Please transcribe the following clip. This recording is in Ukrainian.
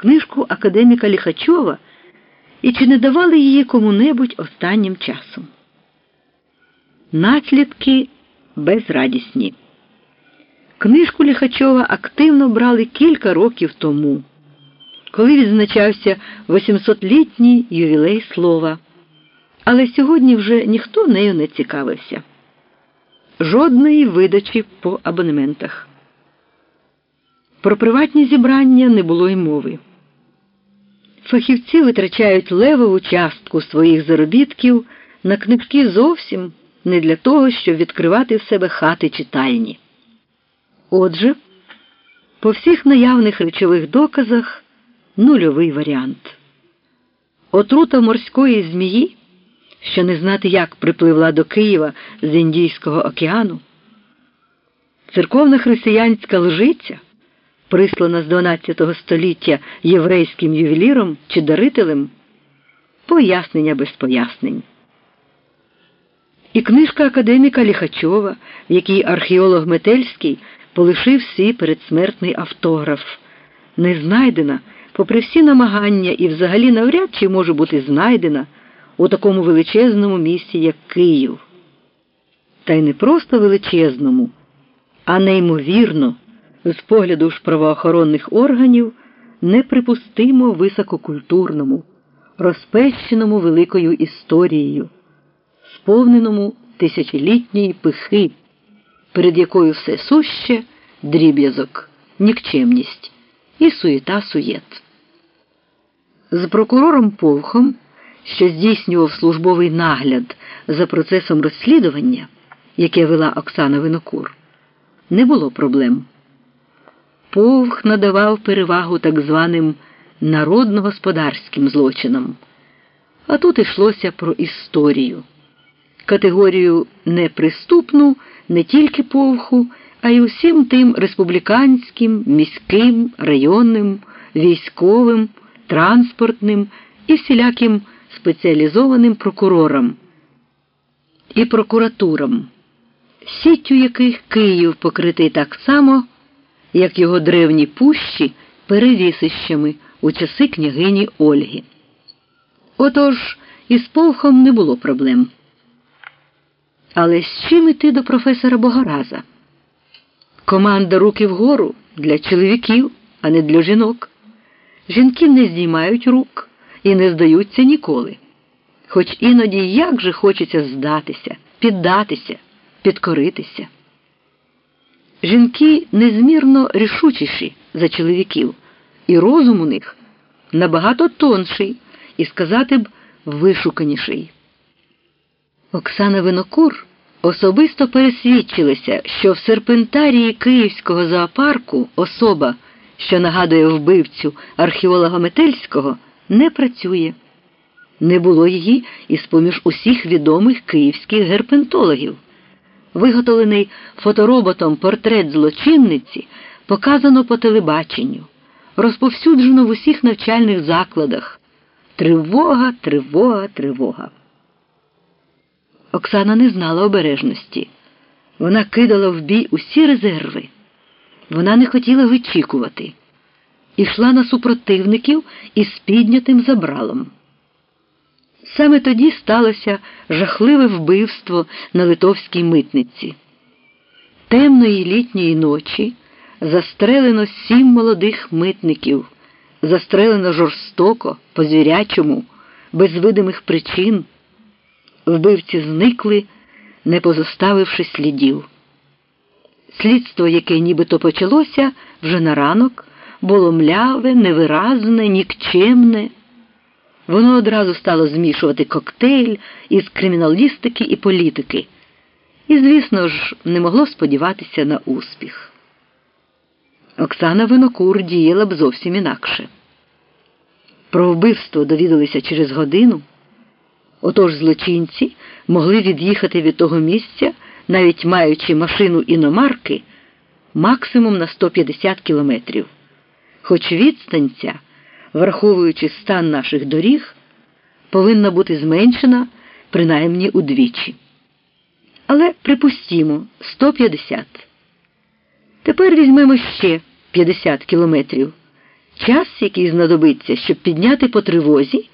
книжку академіка Ліхачова і чи не давали її кому-небудь останнім часом. Наслідки безрадісні. Книжку Ліхачова активно брали кілька років тому, коли відзначався 800-літній ювілей слова. Але сьогодні вже ніхто нею не цікавився. Жодної видачі по абонементах. Про приватні зібрання не було й мови. Фахівці витрачають левову частку своїх заробітків на книжки зовсім не для того, щоб відкривати в себе хати читальні. Отже, по всіх наявних речових доказах нульовий варіант. Отрута морської змії, що не знати, як припливла до Києва з Індійського океану, церковна християнська лжиця прислана з 12 століття єврейським ювеліром чи дарителем, пояснення без пояснень. І книжка академіка Ліхачова, в якій археолог Метельський полишив свій передсмертний автограф, не знайдена, попри всі намагання і взагалі навряд чи може бути знайдена у такому величезному місті, як Київ. Та й не просто величезному, а неймовірно з погляду ж правоохоронних органів неприпустимо висококультурному, розпещеному великою історією, сповненому тисячолітньої пихи, перед якою все суще дріб'язок, нікчемність і суєта суєт. З прокурором Повхом, що здійснював службовий нагляд за процесом розслідування, яке вела Оксана Винокур, не було проблем. Повх надавав перевагу так званим народно-господарським злочинам. А тут йшлося про історію, категорію неприступну не тільки повху, а й усім тим республіканським, міським, районним, військовим, транспортним і всіляким спеціалізованим прокурорам і прокуратурам, сіттю яких Київ покритий так само як його древні пущі перевісищами у часи княгині Ольги. Отож із полхом не було проблем. Але з чим іти до професора Богораза? Команда руки вгору для чоловіків, а не для жінок. Жінки не здіймають рук і не здаються ніколи. Хоч іноді як же хочеться здатися, піддатися, підкоритися. Жінки незмірно рішучіші за чоловіків, і розум у них набагато тонший і сказати б вишуканіший. Оксана Винокур особисто пересвідчилася, що в серпентарії Київського зоопарку особа, що нагадує вбивцю археолога Метельського, не працює. Не було її із поміж усіх відомих київських герпентологів. Виготовлений фотороботом портрет злочинниці показано по телебаченню, розповсюджено в усіх навчальних закладах. Тривога, тривога, тривога. Оксана не знала обережності. Вона кидала в бій усі резерви. Вона не хотіла вичікувати. Ішла на супротивників із піднятим забралом. Саме тоді сталося жахливе вбивство на литовській митниці. Темної літньої ночі застрелено сім молодих митників, застрелено жорстоко, по звірячому, без видимих причин. Вбивці зникли, не позоставивши слідів. Слідство, яке нібито почалося вже на ранок, було мляве, невиразне, нікчемне. Воно одразу стало змішувати коктейль із криміналістики і політики, і, звісно ж, не могло сподіватися на успіх. Оксана Винокур діяла б зовсім інакше. Про вбивство довідалися через годину, отож злочинці могли від'їхати від того місця, навіть маючи машину іномарки, максимум на 150 кілометрів, хоч відстань ця враховуючи стан наших доріг, повинна бути зменшена принаймні удвічі. Але припустімо 150. Тепер візьмемо ще 50 кілометрів. Час, який знадобиться, щоб підняти по тривозі.